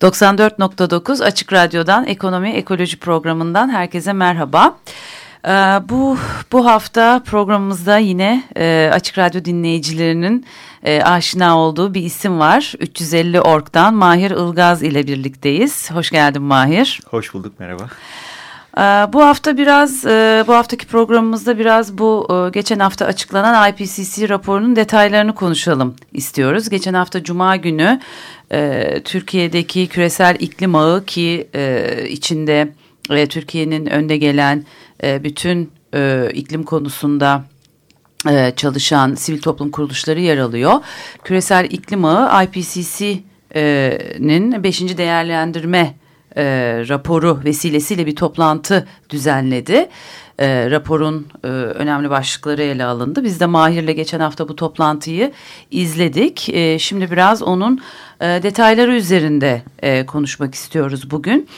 94.9 Açık Radyo'dan Ekonomi Ekoloji programından herkese merhaba. Ee, bu bu hafta programımızda yine e, Açık Radyo dinleyicilerinin e, aşina olduğu bir isim var. 350 Ork'tan Mahir Ilgaz ile birlikteyiz. Hoş geldin Mahir. Hoş bulduk merhaba. Ee, bu hafta biraz, e, bu haftaki programımızda biraz bu e, geçen hafta açıklanan IPCC raporunun detaylarını konuşalım istiyoruz. Geçen hafta Cuma günü e, Türkiye'deki küresel iklim ağı ki içinde Türkiye'nin önde gelen bütün iklim konusunda çalışan sivil toplum kuruluşları yer alıyor. Küresel iklim ağı IPCC'nin 5. değerlendirme e, raporu vesilesiyle bir toplantı düzenledi. E, raporun e, önemli başlıkları ele alındı. Biz de Mahir'le geçen hafta bu toplantıyı izledik. E, şimdi biraz onun e, detayları üzerinde e, konuşmak istiyoruz bugün.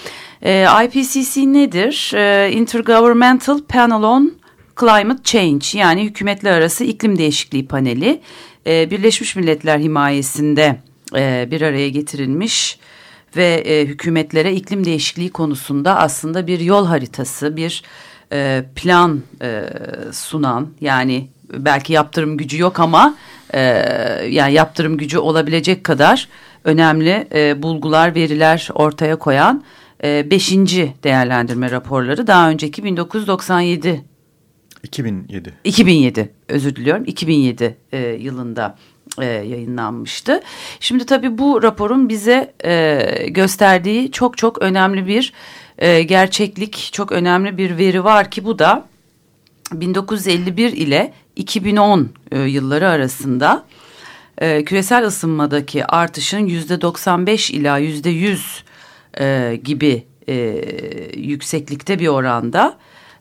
E, IPCC nedir? E, Intergovernmental Panel on Climate Change yani hükümetler arası iklim değişikliği paneli. Birleşmiş Milletler himayesinde e, bir araya getirilmiş ve e, hükümetlere iklim değişikliği konusunda aslında bir yol haritası, bir plan sunan yani belki yaptırım gücü yok ama yani yaptırım gücü olabilecek kadar önemli e, bulgular, veriler ortaya koyan e, beşinci değerlendirme raporları. Daha önceki 1997 2007 2007 özür diliyorum. 2007 e, yılında e, yayınlanmıştı. Şimdi tabii bu raporun bize e, gösterdiği çok çok önemli bir e, gerçeklik, çok önemli bir veri var ki bu da 1951 ile 2010 e, yılları arasında e, küresel ısınmadaki artışın yüzde 95 ila yüzde 100 e, gibi e, yükseklikte bir oranda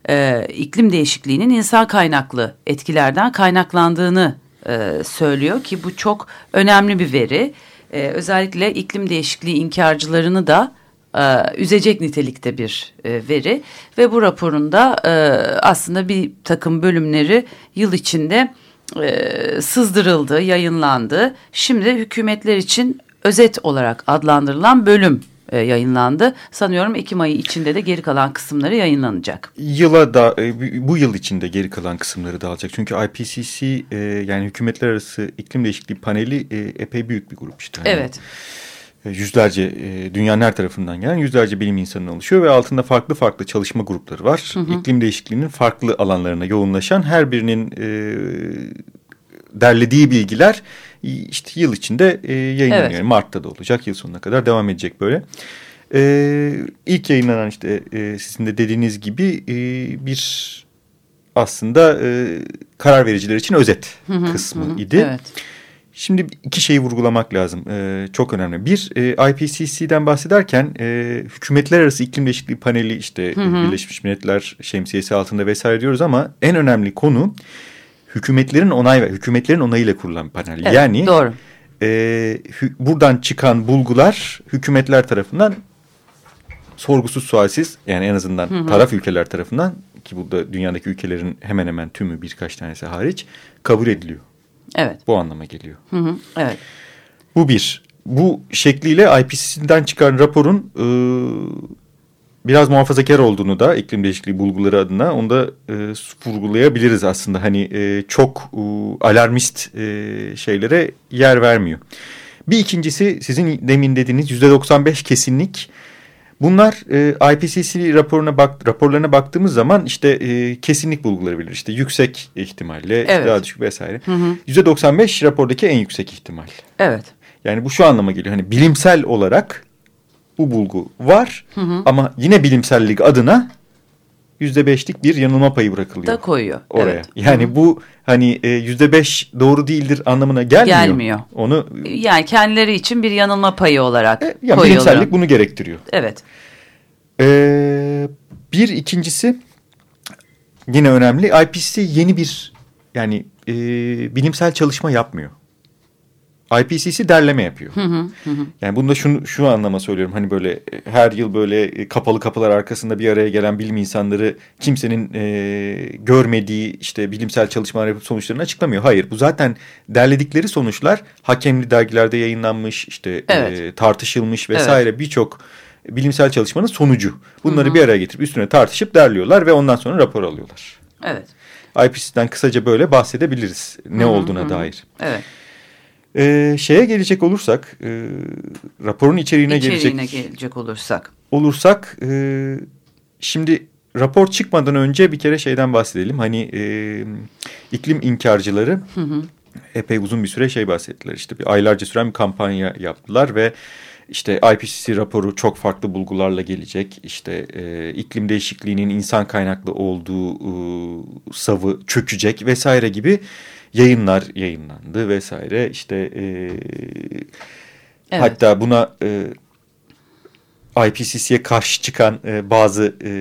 e, iklim değişikliğinin insan kaynaklı etkilerden kaynaklandığını e, söylüyor ki bu çok önemli bir veri. E, özellikle iklim değişikliği inkarcılarını da e, üzecek nitelikte bir e, veri ve bu raporunda e, aslında bir takım bölümleri yıl içinde e, sızdırıldı, yayınlandı. Şimdi hükümetler için özet olarak adlandırılan bölüm e, yayınlandı. Sanıyorum Ekim ayı içinde de geri kalan kısımları yayınlanacak. Yıla da e, bu yıl içinde geri kalan kısımları dağılacak. Çünkü IPCC e, yani hükümetler arası iklim değişikliği paneli epey büyük bir grup işte. Yani evet. Yüzlerce dünyanın her tarafından gelen yüzlerce bilim insanı oluşuyor ve altında farklı farklı çalışma grupları var. Hı hı. İklim değişikliğinin farklı alanlarına yoğunlaşan her birinin derlediği bilgiler işte yıl içinde e, yayınlanıyor. Evet. Mart'ta da olacak yıl sonuna kadar devam edecek böyle. E, ilk yayınlanan işte e, sizin de dediğiniz gibi e, bir aslında e, karar vericiler için özet hı hı, kısmı hı, idi. Evet. Şimdi iki şeyi vurgulamak lazım. Ee, çok önemli. Bir, e, IPCC'den bahsederken e, hükümetler arası iklim değişikliği paneli işte hı hı. Birleşmiş Milletler şemsiyesi altında vesaire diyoruz ama en önemli konu hükümetlerin onay ve hükümetlerin onayıyla kurulan bir panel. Evet, yani doğru. E, buradan çıkan bulgular hükümetler tarafından sorgusuz sualsiz yani en azından hı hı. taraf ülkeler tarafından ki burada dünyadaki ülkelerin hemen hemen tümü birkaç tanesi hariç kabul ediliyor. Evet. Bu anlama geliyor. Hı hı. Evet. Bu bir. Bu şekliyle IPCC'den çıkan raporun e, biraz muhafazakar olduğunu da iklim değişikliği bulguları adına onu da e, vurgulayabiliriz aslında. Hani e, çok e, alarmist e, şeylere yer vermiyor. Bir ikincisi sizin demin dediğiniz yüzde 95 kesinlik. Bunlar e, IPCC raporuna bak, raporlarına baktığımız zaman işte e, kesinlik bulguları bilir. İşte yüksek ihtimalle evet. daha düşük vesaire. Yüzde 95 rapordaki en yüksek ihtimal. Evet. Yani bu şu anlama geliyor. Hani bilimsel olarak bu bulgu var hı hı. ama yine bilimsellik adına yüzde beşlik bir yanılma payı bırakılıyor. Da koyuyor. Oraya. Evet. Yani Hı. bu hani e, yüzde beş doğru değildir anlamına gelmiyor. Gelmiyor. Onu yani kendileri için bir yanılma payı olarak e, yani koyuyorlar. Bilimsellik bunu gerektiriyor. Evet. Ee, bir ikincisi yine önemli. IPCC yeni bir yani e, bilimsel çalışma yapmıyor. IPCC derleme yapıyor. Hı hı, hı. Yani bunda şunu şu anlama söylüyorum. Hani böyle e, her yıl böyle e, kapalı kapılar arkasında bir araya gelen bilim insanları kimsenin e, görmediği işte bilimsel çalışmalar yapıp sonuçlarını açıklamıyor. Hayır bu zaten derledikleri sonuçlar hakemli dergilerde yayınlanmış işte e, evet. e, tartışılmış vesaire evet. birçok bilimsel çalışmanın sonucu. Bunları hı hı. bir araya getirip üstüne tartışıp derliyorlar ve ondan sonra rapor alıyorlar. Evet. IPCC'den kısaca böyle bahsedebiliriz ne hı hı, olduğuna hı. dair. Evet. Ee, şeye gelecek olursak, e, raporun içeriğine, içeriğine gelecek, gelecek olursak. Olursak, e, şimdi rapor çıkmadan önce bir kere şeyden bahsedelim. Hani e, iklim inkarcıları hı hı. epey uzun bir süre şey bahsettiler. İşte bir aylarca süren bir kampanya yaptılar ve işte IPCC raporu çok farklı bulgularla gelecek. İşte e, iklim değişikliğinin insan kaynaklı olduğu e, savı çökecek vesaire gibi yayınlar yayınlandı vesaire. İşte e, evet. hatta buna e, IPCC'ye karşı çıkan e, bazı e,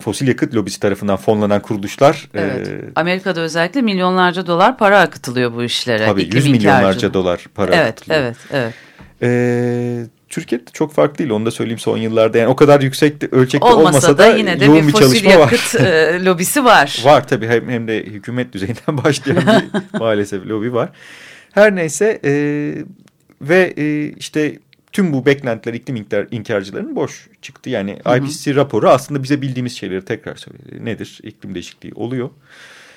fosil yakıt lobisi tarafından fonlanan kuruluşlar. Evet. E, Amerika'da özellikle milyonlarca dolar para akıtılıyor bu işlere. Tabii yüz milyonlarca dolar para evet, akıtılıyor. Evet, evet, evet. Türkiye'de çok farklı değil onu da söyleyeyim son yıllarda. Yani o kadar yüksek ölçekte olmasa, olmasa da, yine de yoğun bir, fosil yakıt e, lobisi var. var tabii hem, hem de hükümet düzeyinden başlayan bir maalesef lobi var. Her neyse e, ve e, işte tüm bu beklentiler iklim inkar, inkarcılarının boş çıktı. Yani hı hı. IPCC raporu aslında bize bildiğimiz şeyleri tekrar söyledi. Nedir? İklim değişikliği oluyor.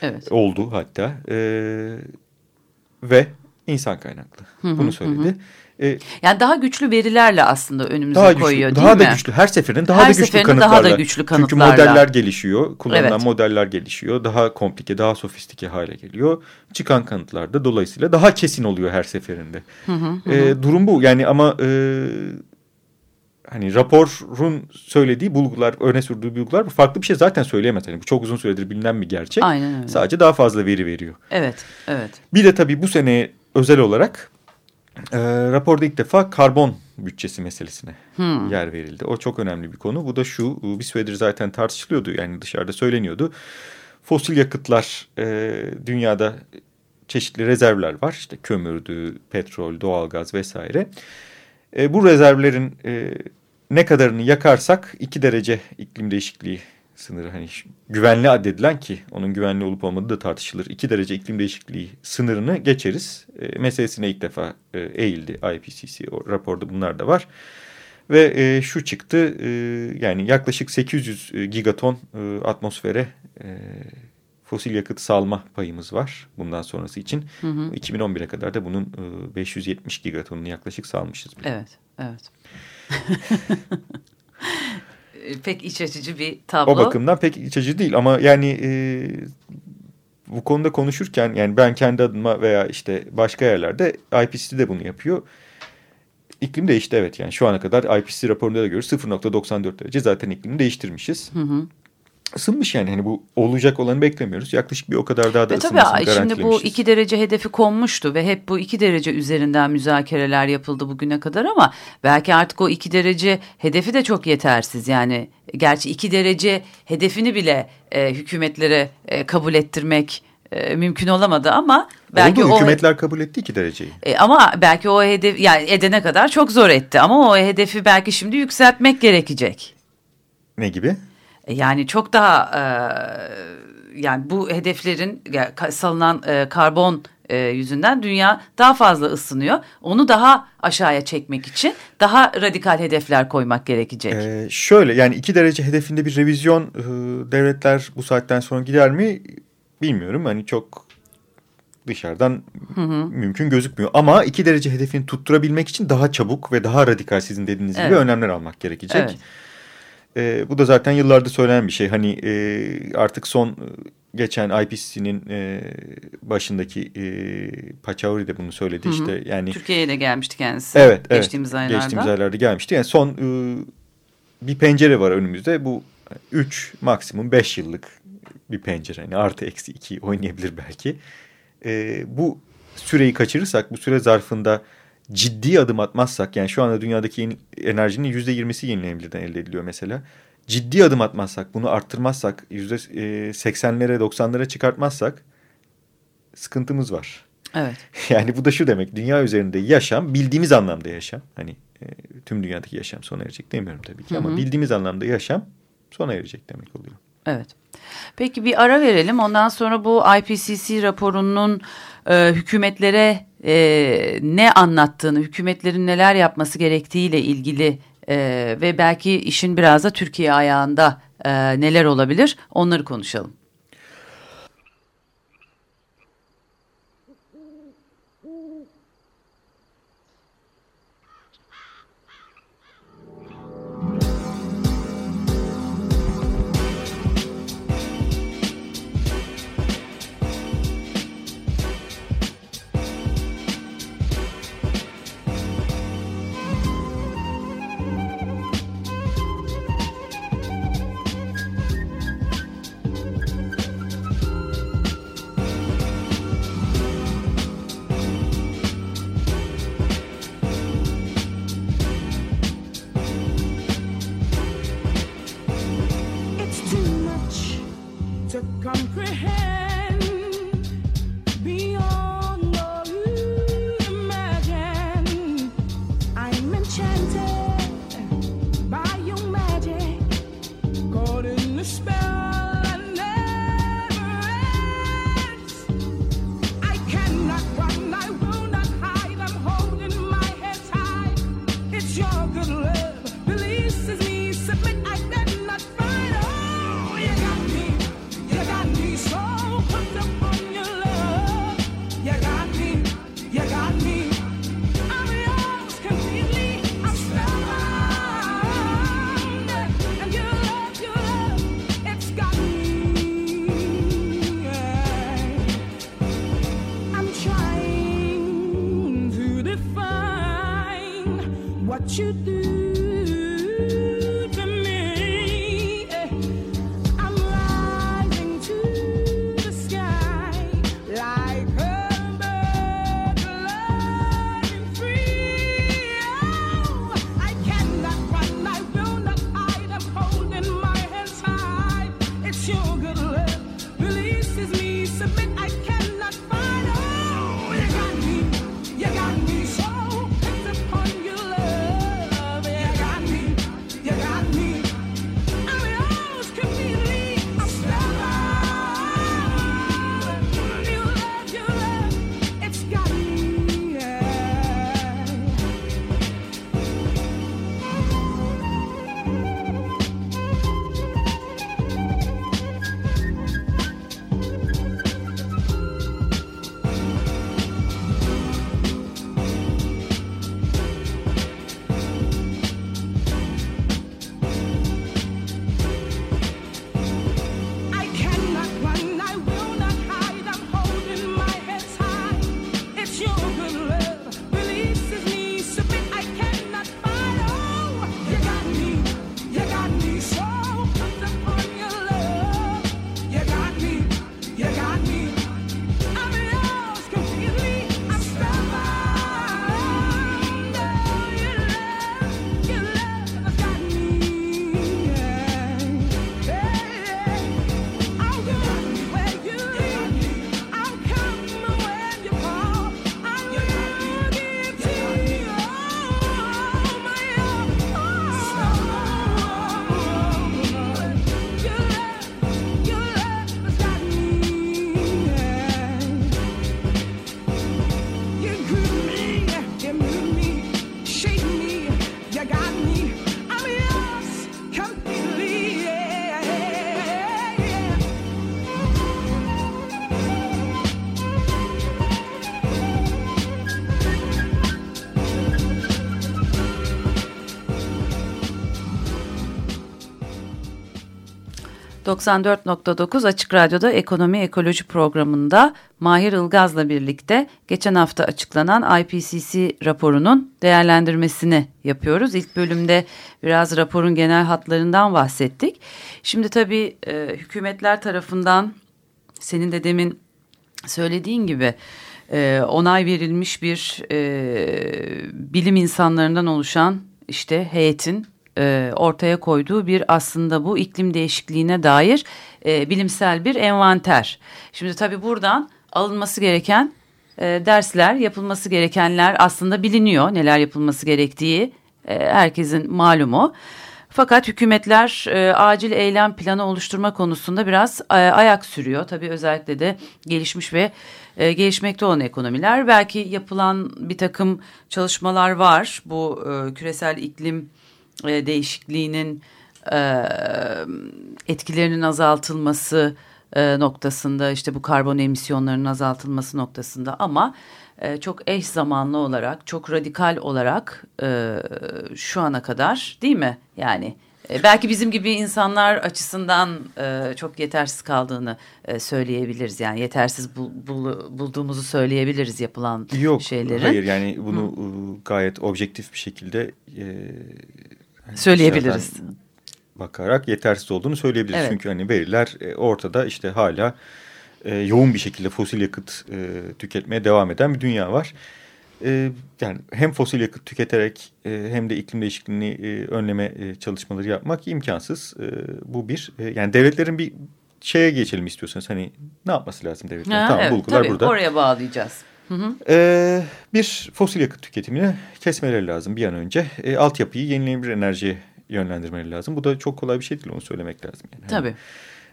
Evet. Oldu hatta. E, ve insan kaynaklı. Hı hı, Bunu söyledi. Hı. E, yani daha güçlü verilerle aslında önümüze daha koyuyor güçlü, değil daha mi? Daha da güçlü. Her seferinde daha Her da güçlü seferinde kanıtlarla. daha da güçlü kanıtlarla. Çünkü modeller gelişiyor. Kullanılan evet. modeller gelişiyor. Daha komplike, daha sofistike hale geliyor. Çıkan kanıtlar da dolayısıyla daha kesin oluyor her seferinde. Hı hı hı. E, durum bu. Yani ama e, hani raporun söylediği bulgular, öne sürdüğü bulgular bu farklı bir şey zaten söyleyemez. Yani bu çok uzun süredir bilinen bir gerçek. Aynen öyle. Sadece daha fazla veri veriyor. Evet, evet. Bir de tabii bu sene özel olarak e, raporda ilk defa karbon bütçesi meselesine hmm. yer verildi. O çok önemli bir konu. Bu da şu bir süredir zaten tartışılıyordu yani dışarıda söyleniyordu. Fosil yakıtlar e, dünyada çeşitli rezervler var. İşte kömürdü, petrol, doğalgaz vesaire. E, bu rezervlerin e, ne kadarını yakarsak iki derece iklim değişikliği sınırı hani güvenli addedilen ki onun güvenli olup olmadığı da tartışılır. 2 derece iklim değişikliği sınırını geçeriz. E, meselesine ilk defa e, eğildi IPCC o raporda bunlar da var. Ve e, şu çıktı e, yani yaklaşık 800 e, gigaton e, atmosfere e, fosil yakıt salma payımız var bundan sonrası için. Hı hı. 2011'e kadar da bunun e, 570 gigatonunu yaklaşık salmışız. Bile. Evet, evet. pek iç açıcı bir tablo. O bakımdan pek iç açıcı değil ama yani e, bu konuda konuşurken yani ben kendi adıma veya işte başka yerlerde IPCC de bunu yapıyor. İklim değişti evet yani şu ana kadar IPCC raporunda da görüyoruz 0.94 derece zaten iklimi değiştirmişiz. Hı hı ısınmış yani hani bu olacak olanı beklemiyoruz. Yaklaşık bir o kadar daha da ve ısınmasını tabii, Şimdi bu iki derece hedefi konmuştu ve hep bu iki derece üzerinden müzakereler yapıldı bugüne kadar ama belki artık o iki derece hedefi de çok yetersiz. Yani gerçi iki derece hedefini bile e, hükümetlere e, kabul ettirmek e, mümkün olamadı ama belki Oldu, o hükümetler kabul etti iki dereceyi. E, ama belki o hedef yani edene kadar çok zor etti ama o hedefi belki şimdi yükseltmek gerekecek. Ne gibi? Yani çok daha e, yani bu hedeflerin salınan e, karbon e, yüzünden dünya daha fazla ısınıyor. Onu daha aşağıya çekmek için daha radikal hedefler koymak gerekecek. Ee, şöyle yani iki derece hedefinde bir revizyon e, devletler bu saatten sonra gider mi bilmiyorum. Hani çok dışarıdan hı hı. mümkün gözükmüyor. Ama iki derece hedefini tutturabilmek için daha çabuk ve daha radikal sizin dediğiniz evet. gibi önlemler almak gerekecek. Evet. E, bu da zaten yıllardır söylenen bir şey. Hani e, artık son e, geçen IPCC'nin e, başındaki e, Pachauri de bunu söyledi. Hı hı. işte yani Türkiye'ye de gelmişti kendisi. Evet, geçtiğimiz evet, aylarda. Geçtiğimiz aylarda gelmişti. Yani son e, bir pencere var önümüzde. Bu 3 maksimum 5 yıllık bir pencere. Yani artı eksi 2 oynayabilir belki. E, bu süreyi kaçırırsak bu süre zarfında ciddi adım atmazsak yani şu anda dünyadaki yeni, enerjinin yüzde yirmisi yenilenebilirden elde ediliyor mesela. Ciddi adım atmazsak bunu arttırmazsak yüzde seksenlere doksanlara çıkartmazsak sıkıntımız var. Evet. Yani bu da şu demek dünya üzerinde yaşam bildiğimiz anlamda yaşam. Hani e, tüm dünyadaki yaşam sona erecek demiyorum tabii ki hı hı. ama bildiğimiz anlamda yaşam sona erecek demek oluyor. Evet. Peki bir ara verelim. Ondan sonra bu IPCC raporunun e, hükümetlere e, ne anlattığını, hükümetlerin neler yapması gerektiğiyle ilgili e, ve belki işin biraz da Türkiye ayağında e, neler olabilir onları konuşalım. 94.9 Açık Radyo'da Ekonomi Ekoloji programında Mahir Ilgaz'la birlikte geçen hafta açıklanan IPCC raporunun değerlendirmesini yapıyoruz. İlk bölümde biraz raporun genel hatlarından bahsettik. Şimdi tabii e, hükümetler tarafından senin de demin söylediğin gibi e, onay verilmiş bir e, bilim insanlarından oluşan işte heyetin e, ortaya koyduğu bir aslında bu iklim değişikliğine dair e, bilimsel bir envanter. Şimdi tabii buradan alınması gereken e, dersler, yapılması gerekenler aslında biliniyor. Neler yapılması gerektiği e, herkesin malumu. Fakat hükümetler e, acil eylem planı oluşturma konusunda biraz e, ayak sürüyor. Tabii özellikle de gelişmiş ve e, gelişmekte olan ekonomiler. Belki yapılan bir takım çalışmalar var. Bu e, küresel iklim e, değişikliğinin e, etkilerinin azaltılması e, noktasında işte bu karbon emisyonlarının azaltılması noktasında ama e, çok eş zamanlı olarak çok radikal olarak e, şu ana kadar değil mi yani e, belki bizim gibi insanlar açısından e, çok yetersiz kaldığını e, söyleyebiliriz. Yani yetersiz bul, bul, bulduğumuzu söyleyebiliriz yapılan Yok, şeylerin. Yok hayır yani bunu Hı. gayet objektif bir şekilde söyleyebiliriz. Bakarak yetersiz olduğunu söyleyebiliriz. Evet. Çünkü hani veriler e, ortada işte hala e, yoğun bir şekilde fosil yakıt e, tüketmeye devam eden bir dünya var. Yani hem fosil yakıt tüketerek hem de iklim değişikliğini önleme çalışmaları yapmak imkansız. Bu bir yani devletlerin bir şeye geçelim istiyorsanız hani ne yapması lazım devletlerin? Ha, tamam evet, bulgular tabii, burada. Oraya bağlayacağız. Hı hı. Ee, bir fosil yakıt tüketimini kesmeleri lazım bir an önce. E, altyapıyı yenilenebilir enerjiye yönlendirmeleri lazım. Bu da çok kolay bir şey değil onu söylemek lazım. Yani. Tabii.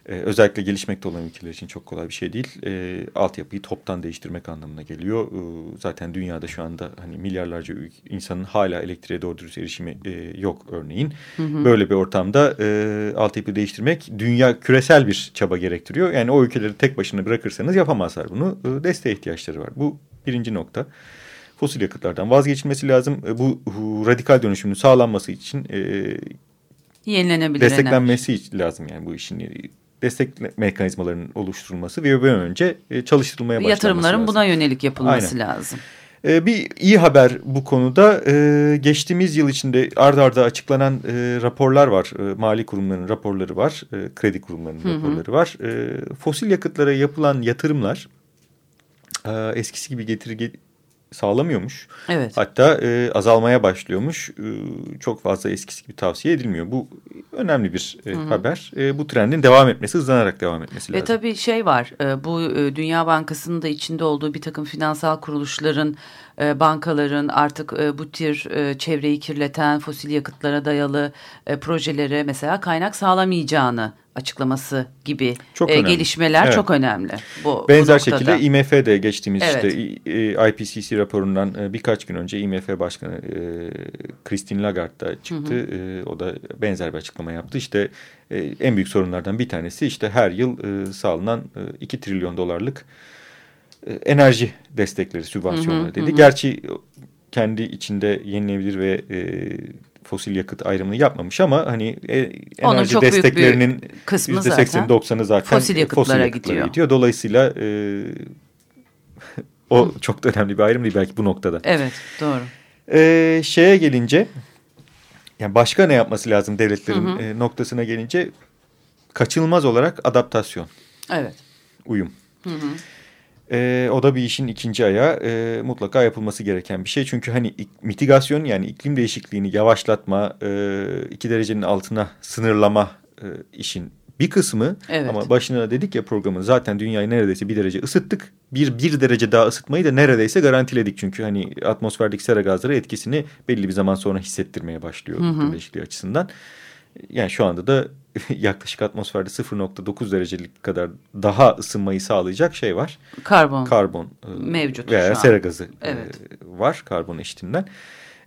Ee, özellikle gelişmekte olan ülkeler için çok kolay bir şey değil. Ee, altyapıyı toptan değiştirmek anlamına geliyor. Ee, zaten dünyada şu anda hani milyarlarca insanın hala elektriğe doğru dürüst erişimi e, yok örneğin. Hı hı. Böyle bir ortamda e, altyapıyı değiştirmek dünya küresel bir çaba gerektiriyor. Yani o ülkeleri tek başına bırakırsanız yapamazlar bunu. E, desteğe ihtiyaçları var. Bu birinci nokta fosil yakıtlardan vazgeçilmesi lazım. E, bu radikal dönüşümün sağlanması için e, yenilenebilir desteklenmesi enerji. lazım yani bu işin destek mekanizmalarının oluşturulması ve bir önce e, çalıştırılmaya başlanması Yatırımların lazım. buna yönelik yapılması Aynen. lazım. Ee, bir iyi haber bu konuda. Ee, geçtiğimiz yıl içinde ard arda açıklanan e, raporlar var. E, mali kurumların raporları var. E, kredi kurumlarının hı hı. raporları var. E, fosil yakıtlara yapılan yatırımlar e, eskisi gibi getiri sağlamıyormuş. Evet. Hatta e, azalmaya başlıyormuş. E, çok fazla eskisi gibi tavsiye edilmiyor. Bu önemli bir e, haber. E, bu trendin devam etmesi, hızlanarak devam etmesi lazım. Ve tabii şey var, e, bu e, Dünya Bankası'nın da içinde olduğu bir takım finansal kuruluşların, e, bankaların artık e, bu tür e, çevreyi kirleten fosil yakıtlara dayalı e, projelere mesela kaynak sağlamayacağını açıklaması gibi çok e, gelişmeler evet. çok önemli. Bu, Benzer bu şekilde IMF de geçtiğimiz evet. işte IPCC raporundan e, birkaç gün önce IMF Başkanı e, Christine Lagarde da çıktı. Hı hı. E, o da benzer bir açıklama yaptı. İşte e, en büyük sorunlardan bir tanesi işte her yıl e, sağlanan e, 2 trilyon dolarlık e, enerji destekleri, sübvansiyonları dedi. Hı hı. Gerçi kendi içinde yenilebilir ve e, fosil yakıt ayrımını yapmamış ama hani e, enerji desteklerinin yüzde seksen doksanı zaten fosil yakıtlara, fosil yakıtlara gidiyor. gidiyor. Dolayısıyla e, o çok da önemli bir ayrım değil belki bu noktada. Evet doğru. E, şeye gelince yani başka ne yapması lazım devletlerin hı hı. E, noktasına gelince kaçınılmaz olarak adaptasyon. Evet. Uyum. Hı hı. E, o da bir işin ikinci ayağı e, mutlaka yapılması gereken bir şey. Çünkü hani mitigasyon yani iklim değişikliğini yavaşlatma, e, iki derecenin altına sınırlama e, işin bir kısmı. Evet. Ama başına dedik ya programın zaten dünyayı neredeyse bir derece ısıttık. Bir, bir derece daha ısıtmayı da neredeyse garantiledik. Çünkü hani atmosferdeki sera gazları etkisini belli bir zaman sonra hissettirmeye başlıyor iklim değişikliği açısından. Yani şu anda da yaklaşık atmosferde 0.9 derecelik kadar daha ısınmayı sağlayacak şey var. Karbon. Karbon. E, Mevcut veya sera gazı e, evet. var karbon eşitinden.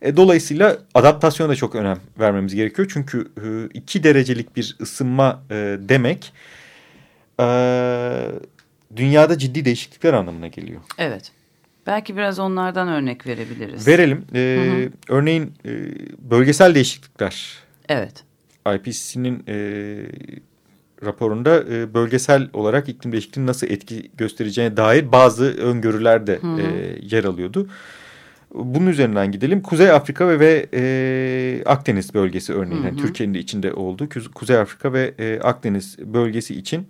E, dolayısıyla adaptasyona da çok önem vermemiz gerekiyor. Çünkü 2 derecelik bir ısınma demek dünyada ciddi değişiklikler anlamına geliyor. Evet. Belki biraz onlardan örnek verebiliriz. Verelim. Ee, hı hı. Örneğin bölgesel değişiklikler. Evet. IPCC'nin e, raporunda e, bölgesel olarak iklim değişikliğinin nasıl etki göstereceğine dair bazı öngörüler de E, yer alıyordu. Bunun üzerinden gidelim. Kuzey Afrika ve, ve e, Akdeniz bölgesi örneğin. Yani Türkiye'nin de içinde olduğu Kuzey Afrika ve e, Akdeniz bölgesi için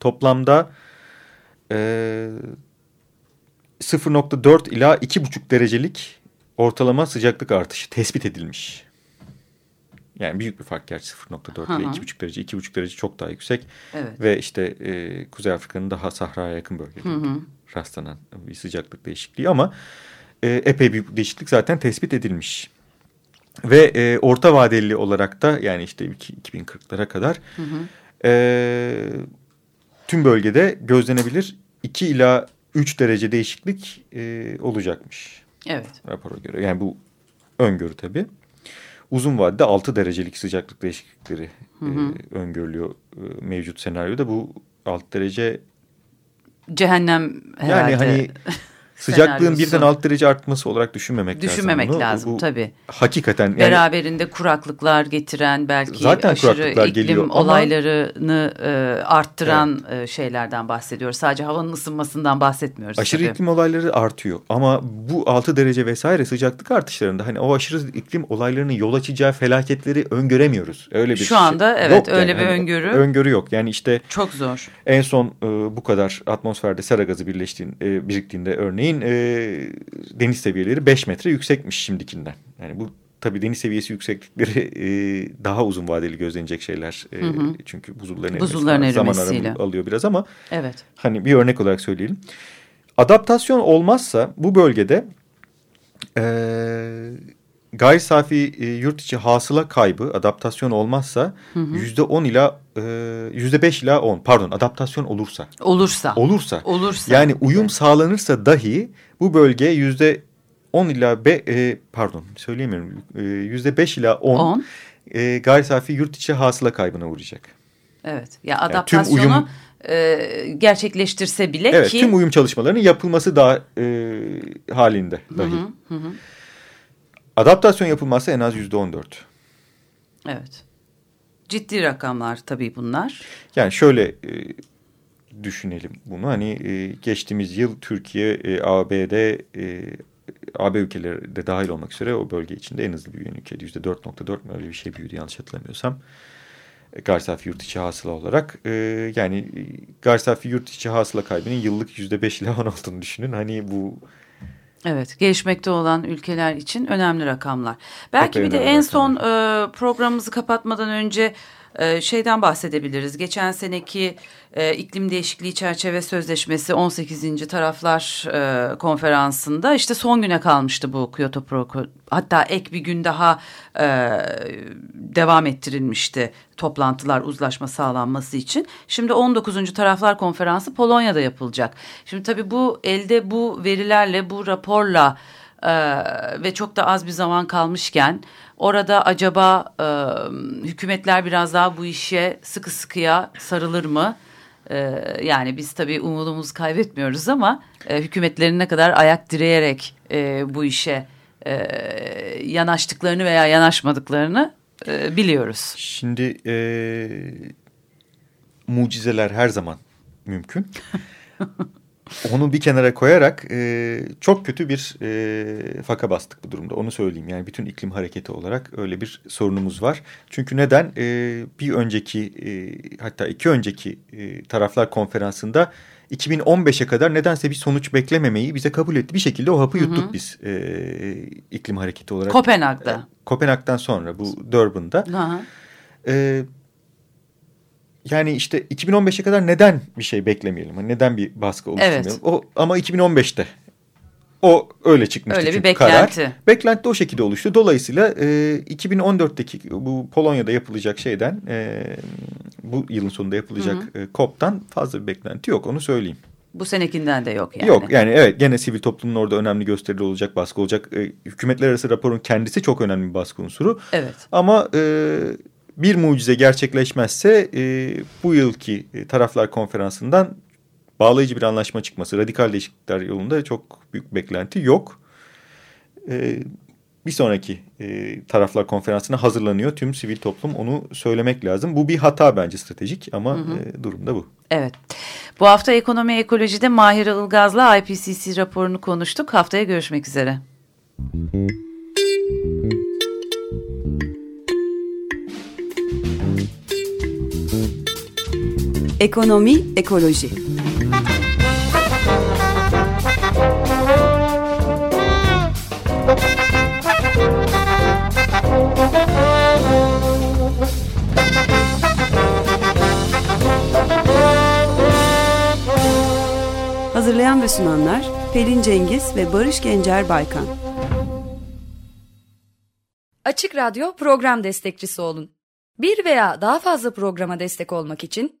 toplamda e, 0.4 ila 2.5 derecelik ortalama sıcaklık artışı tespit edilmiş. Yani büyük bir fark gerçi 0.4 ile 2,5 derece. 2,5 derece çok daha yüksek. Evet. Ve işte e, Kuzey Afrika'nın daha sahraya yakın bölgelerinde rastlanan bir sıcaklık değişikliği. Ama e, epey bir değişiklik zaten tespit edilmiş. Ve e, orta vadeli olarak da yani işte 2040'lara kadar hı hı. E, tüm bölgede gözlenebilir 2 ila 3 derece değişiklik e, olacakmış. Evet. Rapora göre. Yani bu öngörü tabii uzun vadede 6 derecelik sıcaklık değişiklikleri hı hı. E, öngörülüyor e, mevcut senaryoda. Bu 6 derece cehennem herhalde. Yani hani Sıcaklığın birden alt derece artması olarak düşünmemek, düşünmemek lazım. lazım bu, tabii. Hakikaten. Yani, Beraberinde kuraklıklar getiren belki zaten aşırı iklim geliyor olaylarını ama, e, arttıran evet. e, şeylerden bahsediyoruz. Sadece havanın ısınmasından bahsetmiyoruz. Aşırı tabii. iklim olayları artıyor ama bu 6 derece vesaire sıcaklık artışlarında hani o aşırı iklim olaylarının yol açacağı felaketleri öngöremiyoruz. Öyle bir Şu şey anda evet yok öyle yani. bir hani öngörü. Öngörü yok. Yani işte çok zor. En son e, bu kadar atmosferde sera gazı birleştiğin, e, biriktiğinde örneğin örneğin e, deniz seviyeleri 5 metre yüksekmiş şimdikinden. Yani bu tabii deniz seviyesi yükseklikleri e, daha uzun vadeli gözlenecek şeyler. E, hı hı. Çünkü buzulların, buzulların zaman alıyor biraz ama evet. hani bir örnek olarak söyleyelim. Adaptasyon olmazsa bu bölgede e, gayri safi e, yurt içi hasıla kaybı adaptasyon olmazsa yüzde on ila e, yüzde beş ila on pardon adaptasyon olursa. Olursa. Olursa. Olursa. Yani uyum evet. sağlanırsa dahi bu bölge yüzde on ila be, e, pardon söyleyemiyorum e, yüzde beş ila on e, gayri safi yurt içi hasıla kaybına uğrayacak. Evet. Ya adaptasyonu yani uyum, e, gerçekleştirse bile evet, ki. tüm uyum çalışmalarının yapılması da e, halinde dahi. Hı hı, hı. Adaptasyon yapılmazsa en az yüzde on dört. Evet. Ciddi rakamlar tabii bunlar. Yani şöyle e, düşünelim bunu. Hani e, geçtiğimiz yıl Türkiye, e, ABD, e, AB ülkeleri de dahil olmak üzere o bölge içinde en hızlı büyüyen ülkeydi. Yüzde dört nokta dört mü öyle bir şey büyüdü yanlış hatırlamıyorsam. E, gayri safi yurt içi hasıla olarak. E, yani e, gayri safi yurt içi hasıla kaybının yıllık yüzde beş ile on olduğunu düşünün. Hani bu Evet, gelişmekte olan ülkeler için önemli rakamlar. Belki Çok bir de en son e, programımızı kapatmadan önce e, şeyden bahsedebiliriz. Geçen seneki e, iklim değişikliği çerçeve sözleşmesi 18. taraflar e, konferansında işte son güne kalmıştı bu Kyoto Protokol. Hatta ek bir gün daha e, devam ettirilmişti toplantılar uzlaşma sağlanması için. Şimdi 19. taraflar konferansı Polonya'da yapılacak. Şimdi tabii bu elde bu verilerle bu raporla e, ve çok da az bir zaman kalmışken orada acaba e, hükümetler biraz daha bu işe sıkı sıkıya sarılır mı? E, yani biz tabii umudumuzu kaybetmiyoruz ama e, hükümetlerin ne kadar ayak direyerek e, bu işe e, yanaştıklarını veya yanaşmadıklarını e, biliyoruz. Şimdi e, mucizeler her zaman mümkün. Onu bir kenara koyarak e, çok kötü bir e, faka bastık bu durumda. Onu söyleyeyim. Yani bütün iklim hareketi olarak öyle bir sorunumuz var. Çünkü neden? E, bir önceki e, hatta iki önceki e, taraflar konferansında 2015'e kadar nedense bir sonuç beklememeyi bize kabul etti. Bir şekilde o hapı yuttuk hı hı. biz e, iklim hareketi olarak. Kopenhag'da. E, Kopenhag'dan sonra bu Durban'da. Hı hı. E, yani işte 2015'e kadar neden bir şey beklemeyelim? Hani neden bir baskı oluşturmayalım? Evet. O, ama 2015'te o öyle çıkmıştı öyle bir beklenti. karar. Beklenti de o şekilde oluştu. Dolayısıyla e, 2014'teki bu Polonya'da yapılacak şeyden e, bu yılın sonunda yapılacak hı hı. E, COP'tan fazla bir beklenti yok onu söyleyeyim. Bu senekinden de yok yani. Yok yani evet gene sivil toplumun orada önemli gösterili olacak baskı olacak. E, hükümetler arası raporun kendisi çok önemli bir baskı unsuru. Evet. Ama e, bir mucize gerçekleşmezse e, bu yılki e, taraflar konferansından bağlayıcı bir anlaşma çıkması, radikal değişiklikler yolunda çok büyük beklenti yok. E, bir sonraki e, taraflar konferansına hazırlanıyor tüm sivil toplum onu söylemek lazım. Bu bir hata bence stratejik ama hı hı. E, durum da bu. Evet. Bu hafta ekonomi ekolojide Mahir Ilgaz'la IPCC raporunu konuştuk. Haftaya görüşmek üzere. Ekonomi ekoloji. Hazırlayan ve sunanlar Pelin Cengiz ve Barış Gencer Baykan. Açık Radyo program destekçisi olun. Bir veya daha fazla programa destek olmak için